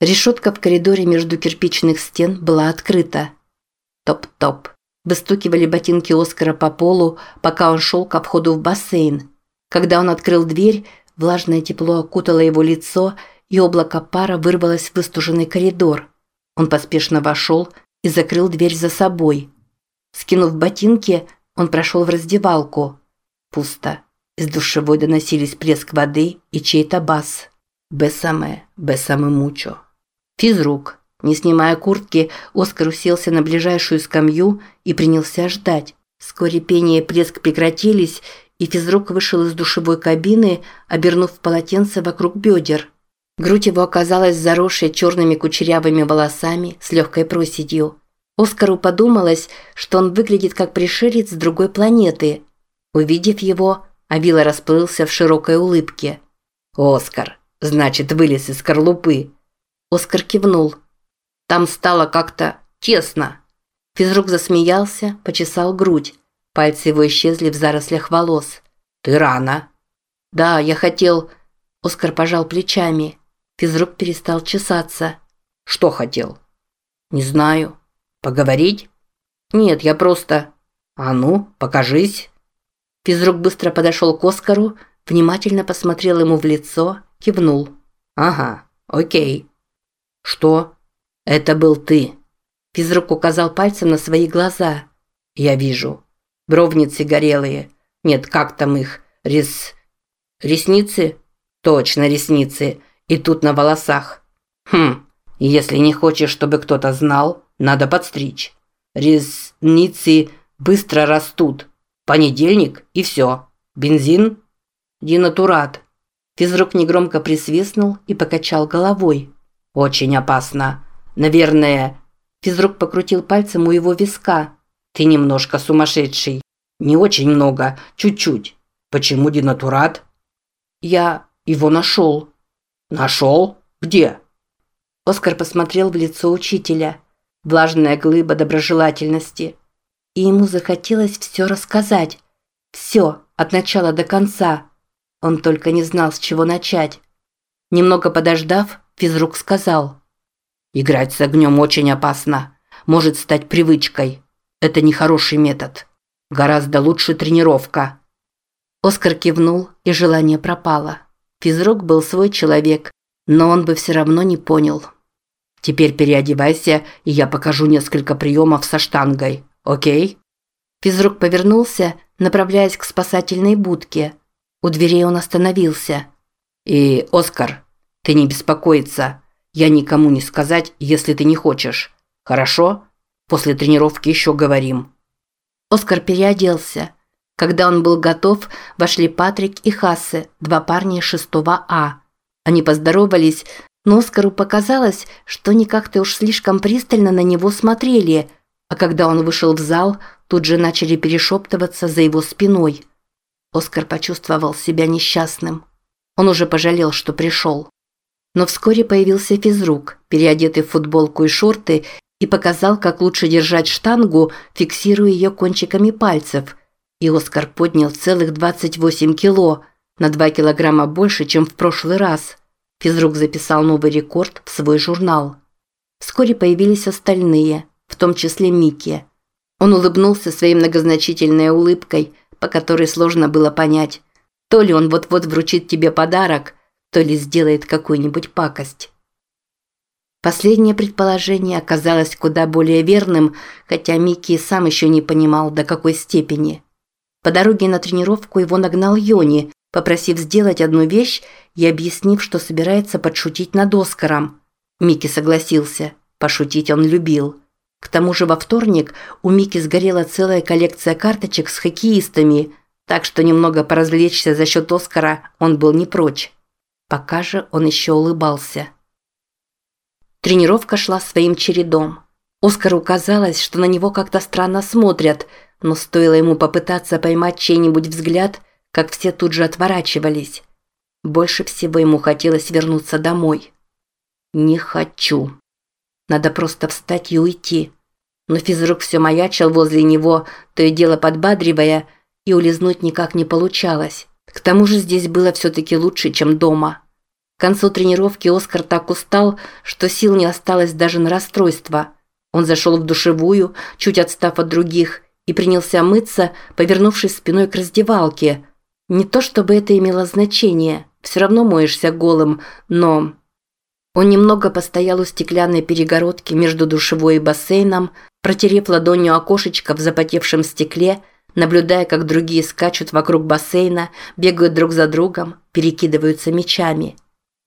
Решетка в коридоре между кирпичных стен была открыта. Топ-топ. Выстукивали ботинки Оскара по полу, пока он шел к входу в бассейн. Когда он открыл дверь, влажное тепло окутало его лицо, и облако пара вырвалось в выстуженный коридор. Он поспешно вошел и закрыл дверь за собой. Скинув ботинки, он прошел в раздевалку. Пусто. Из душевой доносились плеск воды и чей-то бас. «Бесаме, бесаме мучо». Физрук. Не снимая куртки, Оскар уселся на ближайшую скамью и принялся ждать. Вскоре пение и плеск прекратились, и физрук вышел из душевой кабины, обернув полотенце вокруг бедер. Грудь его оказалась заросшей черными кучерявыми волосами с легкой проседью. Оскару подумалось, что он выглядит как пришелец с другой планеты. Увидев его, Авила расплылся в широкой улыбке. «Оскар, значит, вылез из скорлупы». Оскар кивнул. Там стало как-то тесно. Физрук засмеялся, почесал грудь. Пальцы его исчезли в зарослях волос. «Ты рано». «Да, я хотел...» Оскар пожал плечами. Физрук перестал чесаться. «Что хотел?» «Не знаю». «Поговорить?» «Нет, я просто...» «А ну, покажись». Физрук быстро подошел к Оскару, внимательно посмотрел ему в лицо, кивнул. «Ага, окей». «Что?» «Это был ты». Физрук указал пальцем на свои глаза. «Я вижу. Бровницы горелые. Нет, как там их? Рес... Ресницы? Точно, ресницы. И тут на волосах. Хм, если не хочешь, чтобы кто-то знал, надо подстричь. Ресницы быстро растут. Понедельник и все. Бензин? Динатурат. Физрук негромко присвистнул и покачал головой. Очень опасно. Наверное... Физрук покрутил пальцем у его виска. Ты немножко сумасшедший. Не очень много, чуть-чуть. Почему динатурат? Я его нашел. Нашел? Где? Оскар посмотрел в лицо учителя. Влажная глыба доброжелательности и ему захотелось все рассказать. Все, от начала до конца. Он только не знал, с чего начать. Немного подождав, физрук сказал. «Играть с огнем очень опасно. Может стать привычкой. Это нехороший метод. Гораздо лучше тренировка». Оскар кивнул, и желание пропало. Физрук был свой человек, но он бы все равно не понял. «Теперь переодевайся, и я покажу несколько приемов со штангой. «Окей». Физрук повернулся, направляясь к спасательной будке. У дверей он остановился. «И, Оскар, ты не беспокоиться. Я никому не сказать, если ты не хочешь. Хорошо? После тренировки еще говорим». Оскар переоделся. Когда он был готов, вошли Патрик и Хассе, два парня из 6 А. Они поздоровались, но Оскару показалось, что они как-то уж слишком пристально на него смотрели – а когда он вышел в зал, тут же начали перешептываться за его спиной. Оскар почувствовал себя несчастным. Он уже пожалел, что пришел. Но вскоре появился физрук, переодетый в футболку и шорты, и показал, как лучше держать штангу, фиксируя ее кончиками пальцев. И Оскар поднял целых 28 кило, на 2 килограмма больше, чем в прошлый раз. Физрук записал новый рекорд в свой журнал. Вскоре появились остальные – в том числе Микки. Он улыбнулся своей многозначительной улыбкой, по которой сложно было понять, то ли он вот-вот вручит тебе подарок, то ли сделает какую-нибудь пакость. Последнее предположение оказалось куда более верным, хотя Микки сам еще не понимал, до какой степени. По дороге на тренировку его нагнал Йони, попросив сделать одну вещь и объяснив, что собирается подшутить над Оскаром. Микки согласился. Пошутить он любил. К тому же во вторник у Мики сгорела целая коллекция карточек с хоккеистами, так что немного поразвлечься за счет Оскара он был не прочь. Пока же он еще улыбался. Тренировка шла своим чередом. Оскару казалось, что на него как-то странно смотрят, но стоило ему попытаться поймать чей-нибудь взгляд, как все тут же отворачивались. Больше всего ему хотелось вернуться домой. «Не хочу». Надо просто встать и уйти. Но физрук все маячил возле него, то и дело подбадривая, и улизнуть никак не получалось. К тому же здесь было все-таки лучше, чем дома. К концу тренировки Оскар так устал, что сил не осталось даже на расстройство. Он зашел в душевую, чуть отстав от других, и принялся мыться, повернувшись спиной к раздевалке. Не то чтобы это имело значение, все равно моешься голым, но... Он немного постоял у стеклянной перегородки между душевой и бассейном, протерев ладонью окошечко в запотевшем стекле, наблюдая, как другие скачут вокруг бассейна, бегают друг за другом, перекидываются мечами.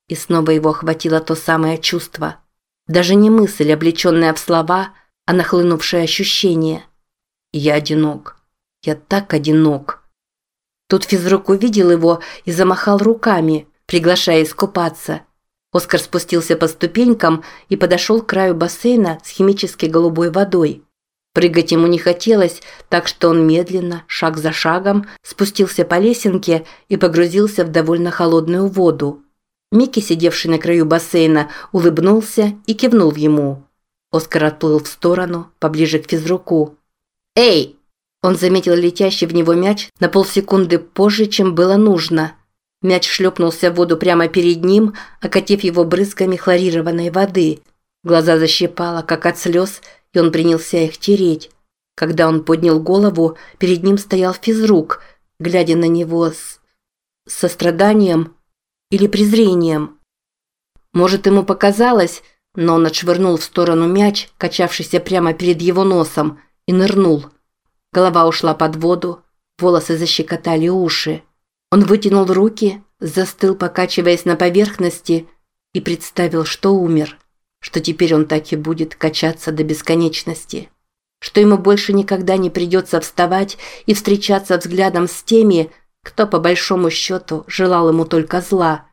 И снова его охватило то самое чувство. Даже не мысль, облеченная в слова, а нахлынувшее ощущение. «Я одинок. Я так одинок». Тут физрук увидел его и замахал руками, приглашая искупаться. Оскар спустился по ступенькам и подошел к краю бассейна с химически голубой водой. Прыгать ему не хотелось, так что он медленно, шаг за шагом, спустился по лесенке и погрузился в довольно холодную воду. Микки, сидевший на краю бассейна, улыбнулся и кивнул ему. Оскар отплыл в сторону, поближе к физруку. «Эй!» Он заметил летящий в него мяч на полсекунды позже, чем было нужно. Мяч шлепнулся в воду прямо перед ним, окатив его брызгами хлорированной воды. Глаза защипало, как от слез, и он принялся их тереть. Когда он поднял голову, перед ним стоял физрук, глядя на него с... состраданием или презрением. Может, ему показалось, но он отшвырнул в сторону мяч, качавшийся прямо перед его носом, и нырнул. Голова ушла под воду, волосы защекотали уши. Он вытянул руки, застыл, покачиваясь на поверхности, и представил, что умер, что теперь он так и будет качаться до бесконечности, что ему больше никогда не придется вставать и встречаться взглядом с теми, кто по большому счету желал ему только зла,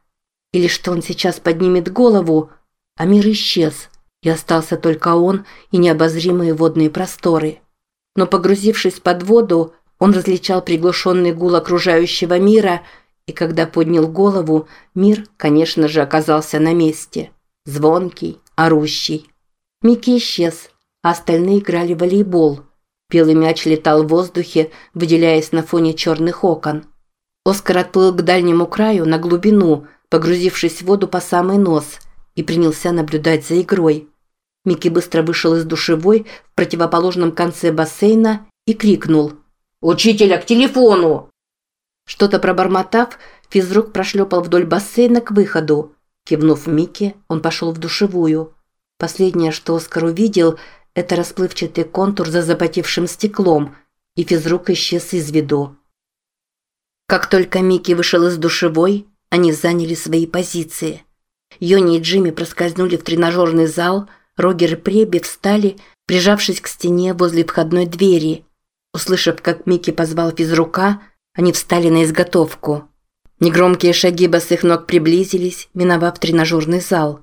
или что он сейчас поднимет голову, а мир исчез, и остался только он и необозримые водные просторы. Но погрузившись под воду, он различал приглушенный гул окружающего мира, и когда поднял голову, мир, конечно же, оказался на месте. Звонкий, орущий. Микки исчез, а остальные играли в волейбол. Белый мяч летал в воздухе, выделяясь на фоне черных окон. Оскар отплыл к дальнему краю на глубину, погрузившись в воду по самый нос, и принялся наблюдать за игрой. Микки быстро вышел из душевой в противоположном конце бассейна и крикнул «Учителя к телефону!». Что-то пробормотав, физрук прошлепал вдоль бассейна к выходу. Кивнув Микки, он пошел в душевую. Последнее, что Оскар увидел, это расплывчатый контур за запотевшим стеклом, и физрук исчез из виду. Как только Микки вышел из душевой, они заняли свои позиции. Йони и Джимми проскользнули в тренажерный зал, Рогер и Преби встали, прижавшись к стене возле входной двери. Услышав, как Микки позвал физрука, они встали на изготовку. Негромкие шаги босых ног приблизились, миновав тренажерный зал.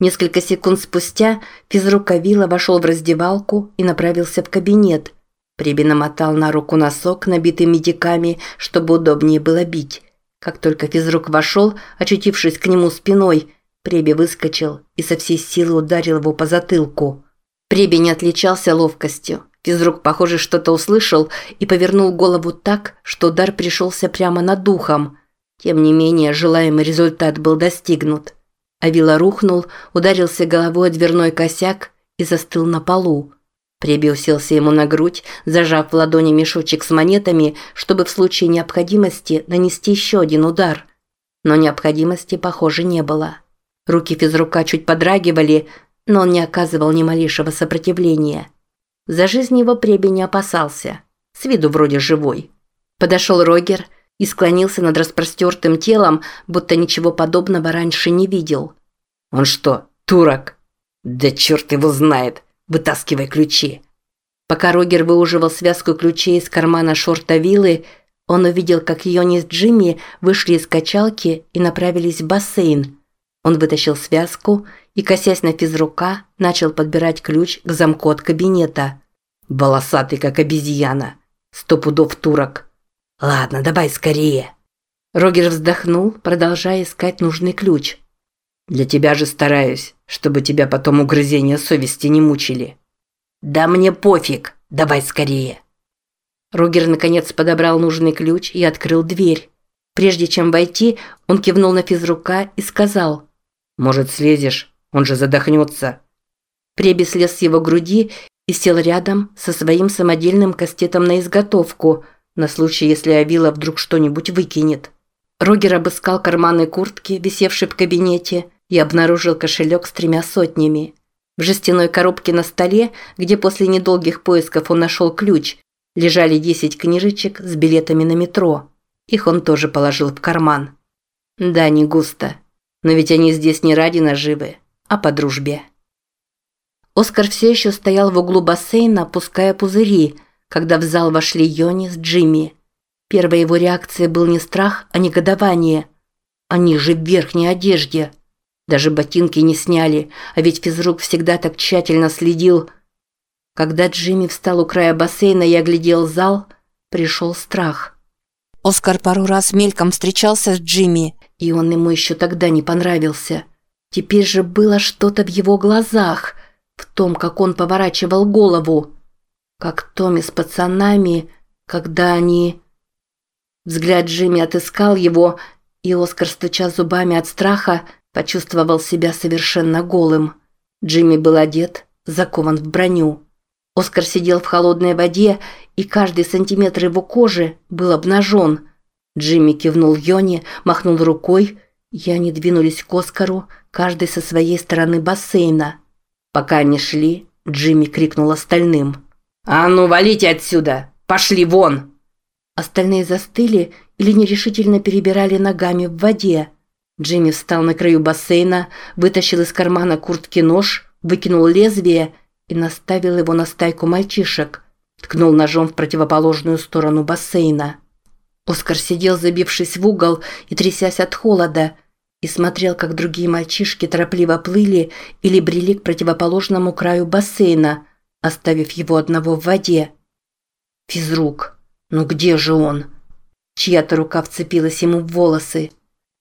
Несколько секунд спустя физрук Авила вошел в раздевалку и направился в кабинет – Приби намотал на руку носок, набитый медиками, чтобы удобнее было бить. Как только физрук вошел, очутившись к нему спиной, Преби выскочил и со всей силы ударил его по затылку. Преби не отличался ловкостью. Физрук, похоже, что-то услышал и повернул голову так, что удар пришелся прямо над духом. Тем не менее, желаемый результат был достигнут. Авила рухнул, ударился головой о дверной косяк и застыл на полу. Преби уселся ему на грудь, зажав в ладони мешочек с монетами, чтобы в случае необходимости нанести еще один удар. Но необходимости, похоже, не было. Руки физрука чуть подрагивали, но он не оказывал ни малейшего сопротивления. За жизнь его Преби не опасался. С виду вроде живой. Подошел Рогер и склонился над распростертым телом, будто ничего подобного раньше не видел. «Он что, турок?» «Да черт его знает!» Вытаскивай ключи». Пока Рогер выуживал связку ключей из кармана шорта виллы, он увидел, как Йони с Джимми вышли из качалки и направились в бассейн. Он вытащил связку и, косясь на физрука, начал подбирать ключ к замку от кабинета. «Волосатый, как обезьяна. Сто пудов турок. Ладно, давай скорее». Рогер вздохнул, продолжая искать нужный ключ. Для тебя же стараюсь, чтобы тебя потом угрызения совести не мучили. Да мне пофиг, давай скорее. Ругер наконец подобрал нужный ключ и открыл дверь. Прежде чем войти, он кивнул на физрука и сказал «Может, слезешь? Он же задохнется». Преби слез с его груди и сел рядом со своим самодельным кастетом на изготовку, на случай, если Авила вдруг что-нибудь выкинет. Рогер обыскал карманы куртки, висевшей в кабинете, и обнаружил кошелек с тремя сотнями. В жестяной коробке на столе, где после недолгих поисков он нашел ключ, лежали 10 книжечек с билетами на метро. Их он тоже положил в карман. Да, не густо. Но ведь они здесь не ради наживы, а по дружбе. Оскар все еще стоял в углу бассейна, пуская пузыри, когда в зал вошли Йони с Джимми. Первой его реакцией был не страх, а негодование. Они же в верхней одежде. Даже ботинки не сняли, а ведь физрук всегда так тщательно следил. Когда Джимми встал у края бассейна и оглядел зал, пришел страх. Оскар пару раз мельком встречался с Джимми, и он ему еще тогда не понравился. Теперь же было что-то в его глазах, в том, как он поворачивал голову. Как Томми с пацанами, когда они... Взгляд Джимми отыскал его, и Оскар, стуча зубами от страха, почувствовал себя совершенно голым. Джимми был одет, закован в броню. Оскар сидел в холодной воде, и каждый сантиметр его кожи был обнажен. Джимми кивнул Йоне, махнул рукой, и они двинулись к Оскару, каждый со своей стороны бассейна. Пока они шли, Джимми крикнул остальным. «А ну, валите отсюда! Пошли вон!» Остальные застыли или нерешительно перебирали ногами в воде. Джимми встал на краю бассейна, вытащил из кармана куртки нож, выкинул лезвие и наставил его на стайку мальчишек. Ткнул ножом в противоположную сторону бассейна. Оскар сидел, забившись в угол и трясясь от холода, и смотрел, как другие мальчишки торопливо плыли или брели к противоположному краю бассейна, оставив его одного в воде. Физрук. Ну где же он? Чья-то рука вцепилась ему в волосы.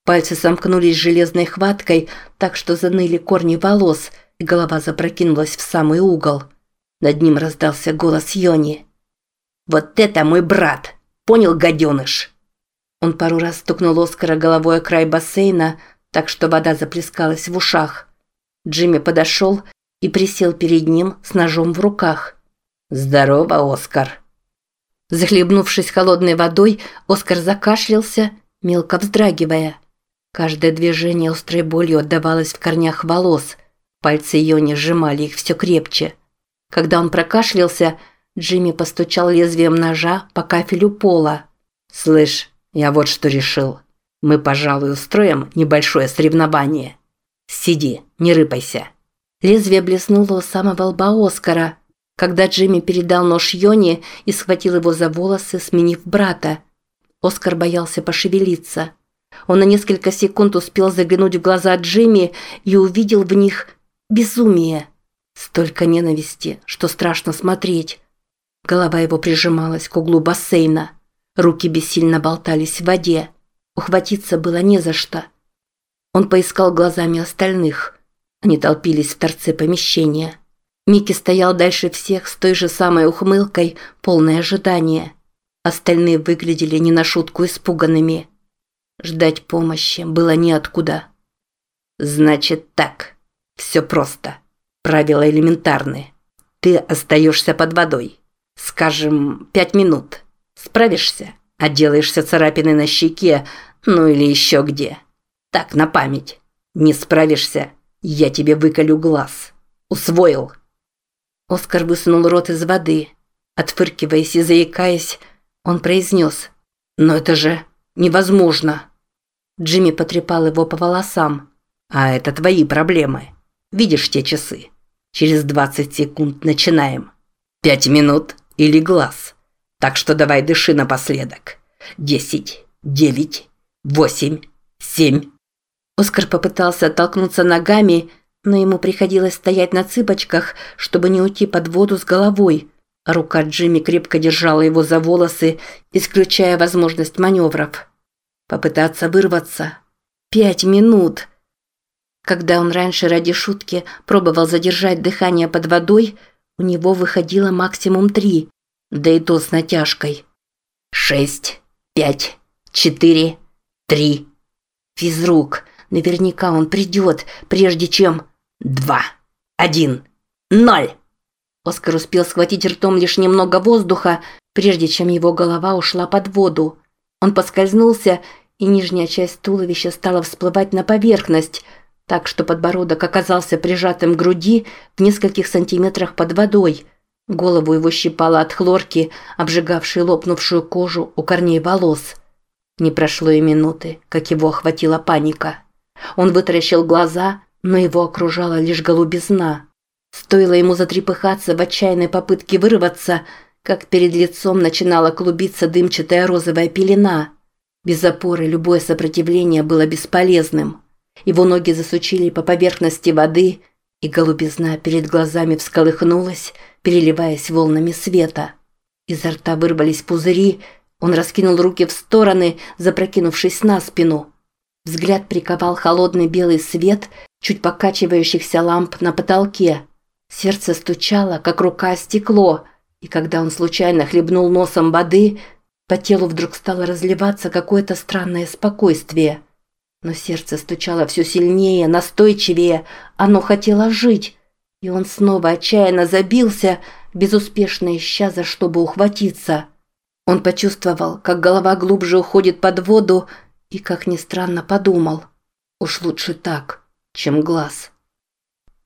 Пальцы сомкнулись железной хваткой, так что заныли корни волос, и голова запрокинулась в самый угол. Над ним раздался голос Йони. «Вот это мой брат! Понял, гаденыш?» Он пару раз стукнул Оскара головой о край бассейна, так что вода заплескалась в ушах. Джимми подошел и присел перед ним с ножом в руках. «Здорово, Оскар!» Захлебнувшись холодной водой, Оскар закашлялся, мелко вздрагивая – Каждое движение острой болью отдавалось в корнях волос. Пальцы Йони сжимали их все крепче. Когда он прокашлялся, Джимми постучал лезвием ножа по кафелю пола. «Слышь, я вот что решил. Мы, пожалуй, устроим небольшое соревнование. Сиди, не рыпайся». Лезвие блеснуло у самого лба Оскара, когда Джимми передал нож Йони и схватил его за волосы, сменив брата. Оскар боялся пошевелиться. Он на несколько секунд успел заглянуть в глаза Джимми и увидел в них безумие. Столько ненависти, что страшно смотреть. Голова его прижималась к углу бассейна. Руки бессильно болтались в воде. Ухватиться было не за что. Он поискал глазами остальных. Они толпились в торце помещения. Микки стоял дальше всех с той же самой ухмылкой, полное ожидание. Остальные выглядели не на шутку испуганными. Ждать помощи было неоткуда. Значит так. Все просто. Правила элементарные. Ты остаешься под водой. Скажем, пять минут. Справишься? Отделаешься царапины на щеке, ну или еще где. Так, на память. Не справишься, я тебе выколю глаз. Усвоил? Оскар высунул рот из воды. Отфыркиваясь и заикаясь, он произнес. «Но это же...» невозможно». Джимми потрепал его по волосам. «А это твои проблемы. Видишь те часы? Через 20 секунд начинаем. Пять минут или глаз. Так что давай дыши напоследок. Десять, девять, восемь, семь». Оскар попытался оттолкнуться ногами, но ему приходилось стоять на цыпочках, чтобы не уйти под воду с головой. Рука Джимми крепко держала его за волосы, исключая возможность маневров. Попытаться вырваться. Пять минут. Когда он раньше ради шутки пробовал задержать дыхание под водой, у него выходило максимум три, да и то с натяжкой. Шесть, пять, четыре, три. Физрук. Наверняка он придет, прежде чем... Два. Один. Ноль. Оскар успел схватить ртом лишь немного воздуха, прежде чем его голова ушла под воду. Он поскользнулся, и нижняя часть туловища стала всплывать на поверхность, так что подбородок оказался прижатым к груди в нескольких сантиметрах под водой. Голову его щипало от хлорки, обжигавшей лопнувшую кожу у корней волос. Не прошло и минуты, как его охватила паника. Он вытаращил глаза, но его окружала лишь голубизна. Стоило ему затрепыхаться в отчаянной попытке вырваться, как перед лицом начинала клубиться дымчатая розовая пелена. Без опоры любое сопротивление было бесполезным. Его ноги засучили по поверхности воды, и голубизна перед глазами всколыхнулась, переливаясь волнами света. Изо рта вырвались пузыри, он раскинул руки в стороны, запрокинувшись на спину. Взгляд приковал холодный белый свет чуть покачивающихся ламп на потолке. Сердце стучало, как рука стекло, и когда он случайно хлебнул носом воды, по телу вдруг стало разливаться какое-то странное спокойствие. Но сердце стучало все сильнее, настойчивее, оно хотело жить, и он снова отчаянно забился, безуспешно ища за что бы ухватиться. Он почувствовал, как голова глубже уходит под воду, и, как ни странно, подумал, уж лучше так, чем глаз.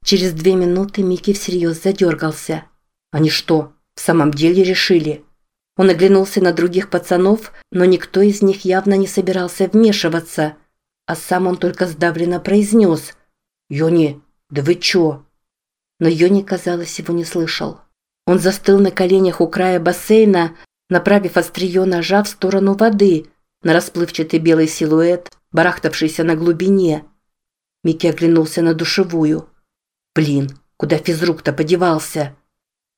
Через две минуты Микки всерьез задергался. Они что, в самом деле решили? Он оглянулся на других пацанов, но никто из них явно не собирался вмешиваться, а сам он только сдавленно произнес «Йони, да вы чё?» Но Йони, казалось, его не слышал. Он застыл на коленях у края бассейна, направив острие ножа в сторону воды, на расплывчатый белый силуэт, барахтавшийся на глубине. Микки оглянулся на душевую. «Блин, куда физрук-то подевался?»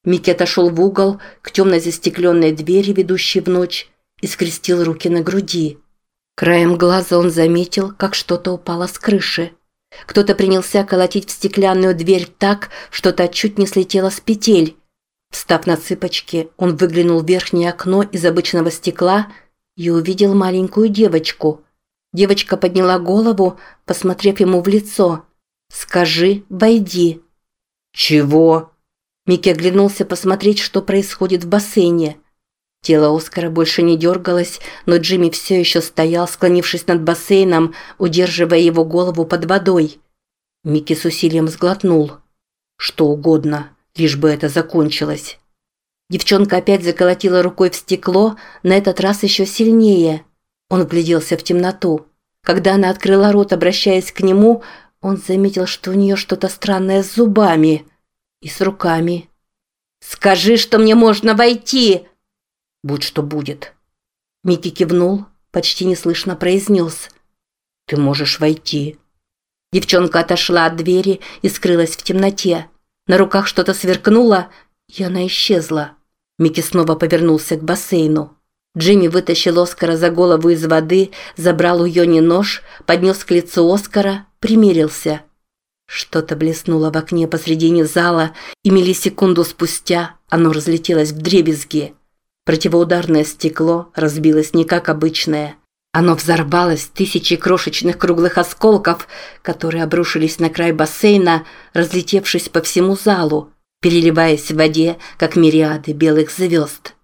Микки отошел в угол к темно застекленной двери, ведущей в ночь, и скрестил руки на груди. Краем глаза он заметил, как что-то упало с крыши. Кто-то принялся колотить в стеклянную дверь так, что та чуть не слетела с петель. Встав на цыпочки, он выглянул в верхнее окно из обычного стекла и увидел маленькую девочку. Девочка подняла голову, посмотрев ему в лицо. «Скажи, войди». «Чего?» Микки оглянулся посмотреть, что происходит в бассейне. Тело Оскара больше не дергалось, но Джимми все еще стоял, склонившись над бассейном, удерживая его голову под водой. Микки с усилием сглотнул. Что угодно, лишь бы это закончилось. Девчонка опять заколотила рукой в стекло, на этот раз еще сильнее. Он вгляделся в темноту. Когда она открыла рот, обращаясь к нему, он заметил, что у нее что-то странное с зубами и с руками. «Скажи, что мне можно войти!» «Будь что будет». Микки кивнул, почти неслышно произнес. «Ты можешь войти». Девчонка отошла от двери и скрылась в темноте. На руках что-то сверкнуло, и она исчезла. Микки снова повернулся к бассейну. Джимми вытащил Оскара за голову из воды, забрал у Йони нож, поднес к лицу Оскара, примерился – что-то блеснуло в окне посредине зала, и миллисекунду спустя оно разлетелось в дребезги. Противоударное стекло разбилось не как обычное. Оно взорвалось тысячи крошечных круглых осколков, которые обрушились на край бассейна, разлетевшись по всему залу, переливаясь в воде, как мириады белых звезд.